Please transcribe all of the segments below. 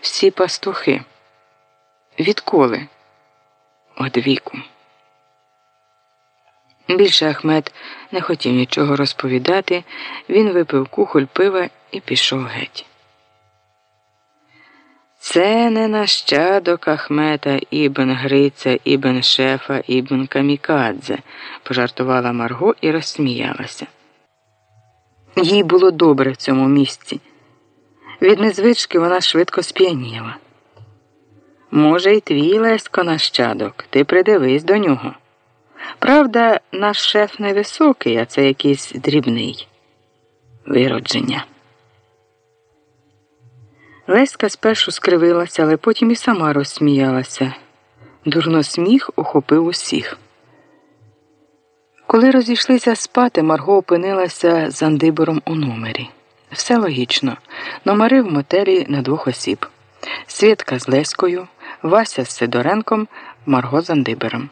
всі пастухи. Відколи? От віку. Більше Ахмед не хотів нічого розповідати, він випив кухоль пива і пішов геть. Це не нащадок Ахмета Ібн Гриця, Ібн Шефа, Ібн Камікадзе, пожартувала Марго і розсміялася. Їй було добре в цьому місці. Від незвички вона швидко сп'яніла. Може, й твій Лесько нащадок, ти придивись до нього. Правда, наш шеф невисокий, а це якийсь дрібний виродження. Леська спершу скривилася, але потім і сама розсміялася. Дурно сміх охопив усіх. Коли розійшлися спати, Марго опинилася з Андибором у номері. Все логічно. Номери в мотелі на двох осіб. Свідка з Леською, Вася з Сидоренком, Марго з Андибером.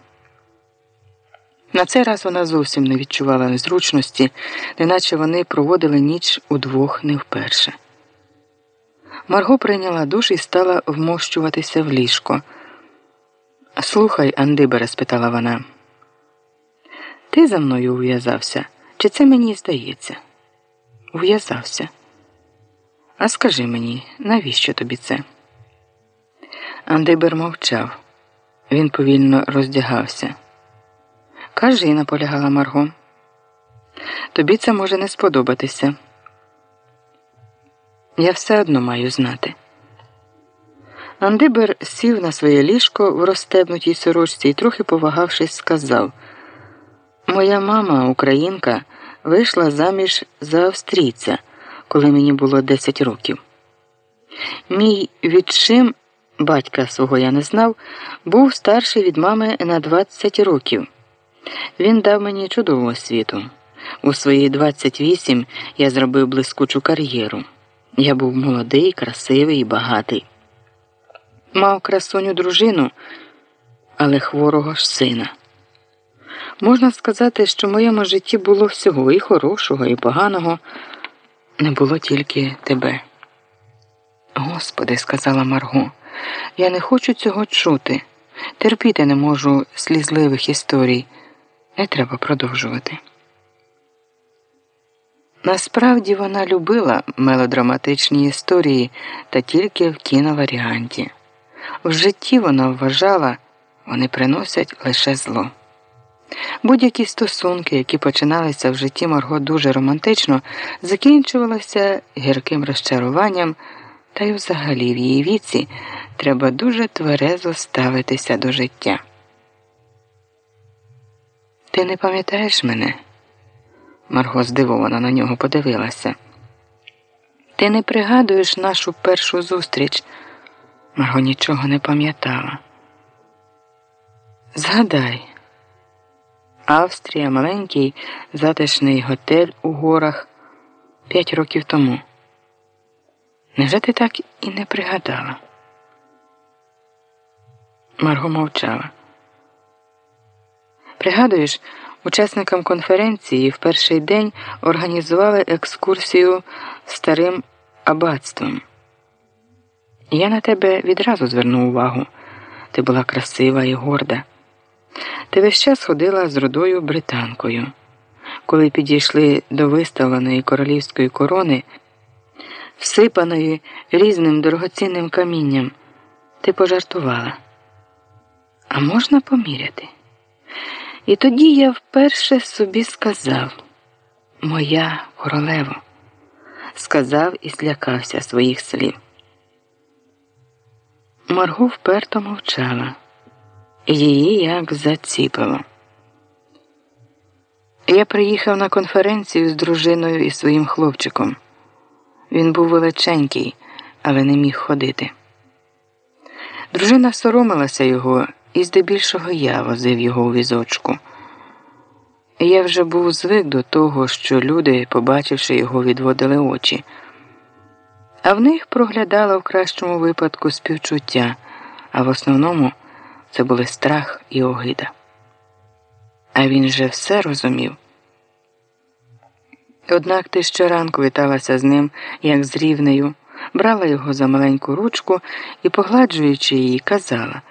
На цей раз вона зовсім не відчувала незручності, неначе вони проводили ніч удвох не вперше. Марго прийняла душ і стала вмощуватися в ліжко. Слухай, Андибере, спитала вона. Ти за мною ув'язався? Чи це мені здається? Ув'язався. А скажи мені, навіщо тобі це? Андибер мовчав. Він повільно роздягався. Кажи, наполягала Марго. Тобі це може не сподобатися. Я все одно маю знати. Андибер сів на своє ліжко в розстебнутій сорочці і, трохи повагавшись, сказав Моя мама, українка, вийшла заміж за австрійця, коли мені було 10 років. Мій відчим, батька свого я не знав, був старший від мами на 20 років. Він дав мені чудову освіту. У свої 28 я зробив блискучу кар'єру. Я був молодий, красивий і багатий. Мав красуню дружину, але хворого ж сина. Можна сказати, що в моєму житті було всього і хорошого, і поганого, не було тільки тебе. Господи, сказала Марго, я не хочу цього чути. Терпіти не можу слізливих історій. Не треба продовжувати. Насправді вона любила мелодраматичні історії та тільки в кіноваріанті. В житті вона вважала, вони приносять лише зло. Будь-які стосунки, які починалися в житті Марго дуже романтично, закінчувалися гірким розчаруванням, та й взагалі в її віці треба дуже тверезо ставитися до життя. Ти не пам'ятаєш мене? Марго здивовано на нього подивилася. Ти не пригадуєш нашу першу зустріч? Марго нічого не пам'ятала. Згадай, Австрія, маленький затишний готель у горах п'ять років тому. Невже ти так і не пригадала? Марго мовчала. Пригадуєш, учасникам конференції в перший день організували екскурсію старим аббатством. Я на тебе відразу звернув увагу. Ти була красива і горда. Ти весь час ходила з рудою британкою. Коли підійшли до виставленої королівської корони, всипаної різним дорогоцінним камінням, ти пожартувала. А можна поміряти? І тоді я вперше собі сказав Моя королево, сказав і злякався своїх слів. Марго вперто мовчала, її як заціпило. Я приїхав на конференцію з дружиною і своїм хлопчиком. Він був величенький, але не міг ходити. Дружина соромилася його, і здебільшого я возив його у візочку. Я вже був звик до того, що люди, побачивши його, відводили очі, а в них проглядало в кращому випадку співчуття, а в основному це були страх і огида. А він же все розумів. Однак ти щоранку віталася з ним, як з рівнею, брала його за маленьку ручку і, погладжуючи її, казала